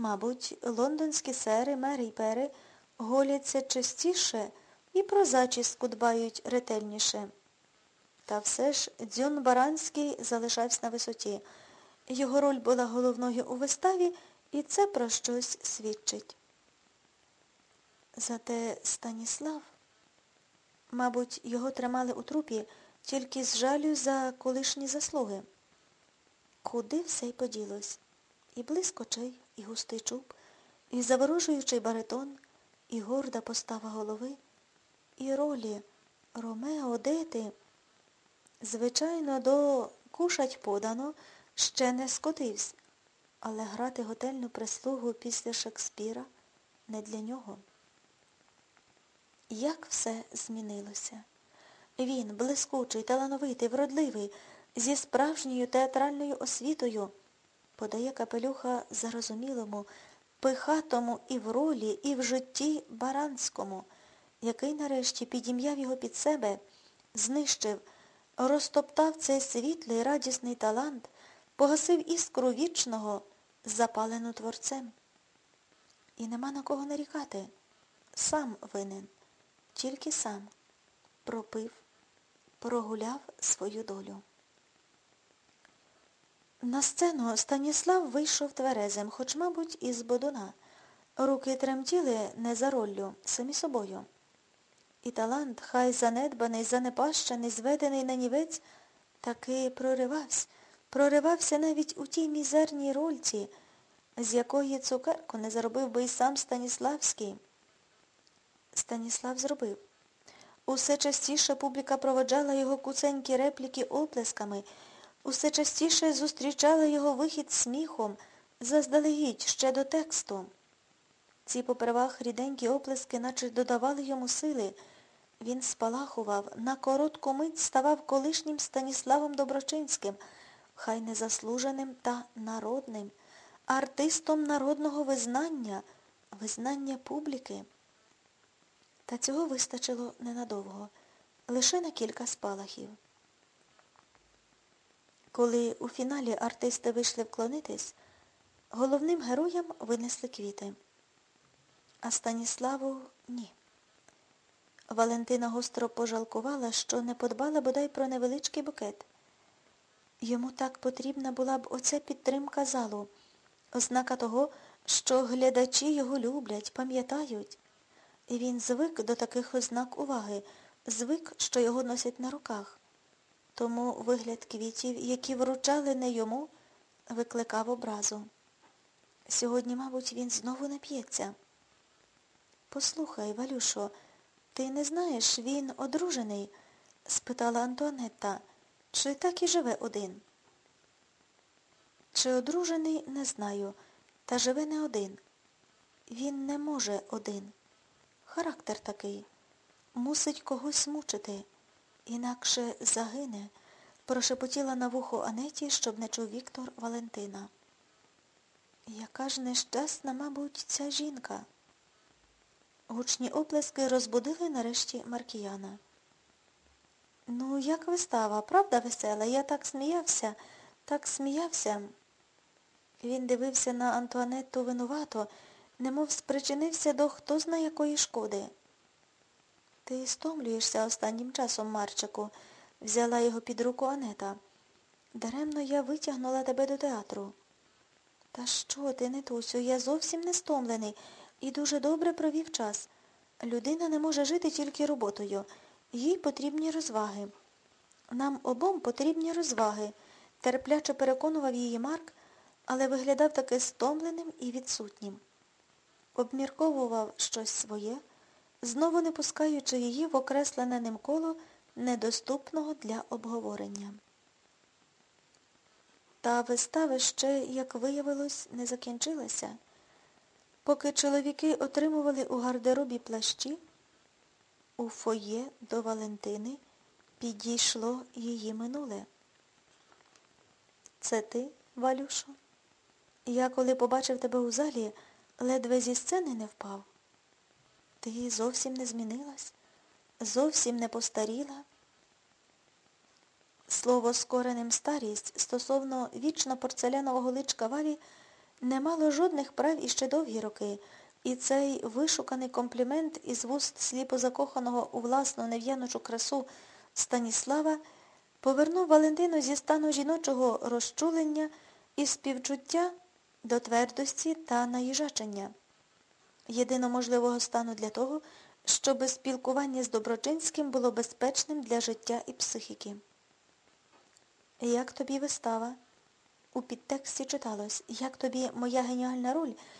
Мабуть, лондонські сери, мери й пери голяться частіше і про зачіску дбають ретельніше. Та все ж дзьон Баранський залишався на висоті. Його роль була головною у виставі, і це про щось свідчить. Зате Станіслав, мабуть, його тримали у трупі тільки з жалю за колишні заслуги. Куди все й поділось? І блиск очей, і густий чуб, і заворожуючий баритон, і горда постава голови, і ролі Ромео, де ти? Звичайно, до кушать подано ще не скотився, але грати готельну прислугу після Шекспіра не для нього. Як все змінилося. Він, блискучий, талановитий, вродливий, зі справжньою театральною освітою, подає капелюха зарозумілому, пихатому і в ролі, і в житті Баранському, який нарешті підім'яв його під себе, знищив, розтоптав цей світлий, радісний талант, погасив іскру вічного, запалену творцем. І нема на кого нарікати. Сам винен, тільки сам пропив, прогуляв свою долю. На сцену Станіслав вийшов тверезим, хоч, мабуть, із бодуна. Руки тремтіли не за роллю, самі собою. І талант, хай занедбаний, занепащений, зведений на нівець, таки проривався, проривався навіть у тій мізерній рольці, з якої цукерку не заробив би й сам Станіславський. Станіслав зробив. Усе частіше публіка проводжала його куценькі репліки оплесками, усе частіше зустрічала його вихід сміхом, заздалегідь ще до тексту. Ці попервах ріденькі оплески наче додавали йому сили. Він спалахував, на коротку мить ставав колишнім Станіславом Доброчинським, хай незаслуженим та народним, артистом народного визнання, визнання публіки. Та цього вистачило ненадовго, лише на кілька спалахів. Коли у фіналі артисти вийшли вклонитись, головним героям винесли квіти. А Станіславу ні. Валентина гостро пожалкувала, що не подбала бодай про невеличкий букет. Йому так потрібна була б оця підтримка залу, ознака того, що глядачі його люблять, пам'ятають. І він звик до таких ознак уваги, звик, що його носять на руках. Тому вигляд квітів, які вручали не йому, викликав образу. Сьогодні, мабуть, він знову нап'ється. Послухай, Валюшо, ти не знаєш, він одружений? спитала Антуанетта. Чи так і живе один? Чи одружений, не знаю, та живе не один. Він не може один. Характер такий. Мусить когось мучити, інакше загине, прошепотіла на вухо Анеті, щоб не чув Віктор Валентина. Яка ж нещасна, мабуть, ця жінка. Гучні оплески розбудили нарешті Маркіяна. Ну, як вистава, правда весела? Я так сміявся, так сміявся. Він дивився на Антуанетту винувато, немов спричинився до хто зна якої шкоди. Ти стомлюєшся останнім часом, Марчику, взяла його під руку Анета. Даремно я витягнула тебе до театру. Та що ти, Нетусю, я зовсім не стомлений і дуже добре провів час. Людина не може жити тільки роботою. Їй потрібні розваги. Нам обом потрібні розваги, терпляче переконував її Марк, але виглядав таки стомленим і відсутнім. Обмірковував щось своє, знову не пускаючи її в окреслене ним коло недоступного для обговорення. Та вистава ще, як виявилось, не закінчилася. Поки чоловіки отримували у гардеробі плащі, у фоє до Валентини підійшло її минуле. Це ти, Валюшо? Я, коли побачив тебе у залі, ледве зі сцени не впав. Ти зовсім не змінилась, зовсім не постаріла. Слово з коренем старість стосовно вічно порцелянового личка валі не мало жодних прав іще довгі роки, і цей вишуканий комплімент із вуст сліпо закоханого у власну нев'яночу красу Станіслава повернув Валентину зі стану жіночого розчулення і співчуття до твердості та наїжачення, єдино можливого стану для того, щоби спілкування з Доброчинським було безпечним для життя і психіки. Як тобі вистава? У підтексті читалось, як тобі моя геніальна роль,